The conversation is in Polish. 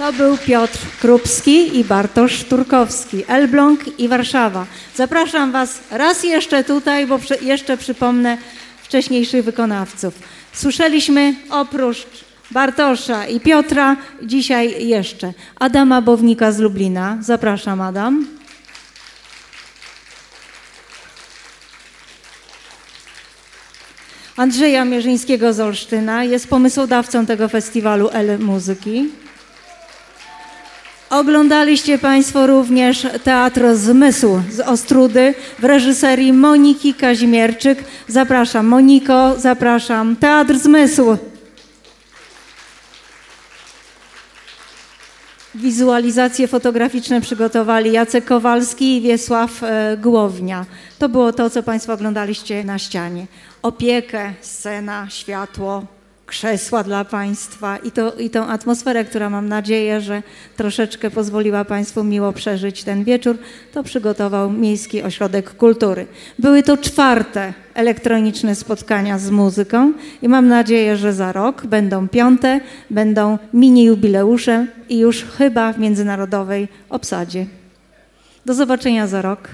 To był Piotr Krupski i Bartosz Turkowski, Elbląg i Warszawa. Zapraszam Was raz jeszcze tutaj, bo jeszcze przypomnę wcześniejszych wykonawców. Słyszeliśmy oprócz Bartosza i Piotra dzisiaj jeszcze Adama Bownika z Lublina. Zapraszam Adam. Andrzeja Mierzyńskiego z Olsztyna jest pomysłodawcą tego festiwalu L Muzyki. Oglądaliście Państwo również Teatr Zmysł z Ostrudy w reżyserii Moniki Kazimierczyk. Zapraszam Moniko, zapraszam Teatr Zmysł. Wizualizacje fotograficzne przygotowali Jacek Kowalski i Wiesław e, Głownia. To było to, co Państwo oglądaliście na ścianie. Opiekę, scena, światło, krzesła dla Państwa i, to, i tą atmosferę, która mam nadzieję, że troszeczkę pozwoliła Państwu miło przeżyć ten wieczór, to przygotował Miejski Ośrodek Kultury. Były to czwarte elektroniczne spotkania z muzyką i mam nadzieję, że za rok będą piąte, będą mini jubileusze i już chyba w międzynarodowej obsadzie. Do zobaczenia za rok.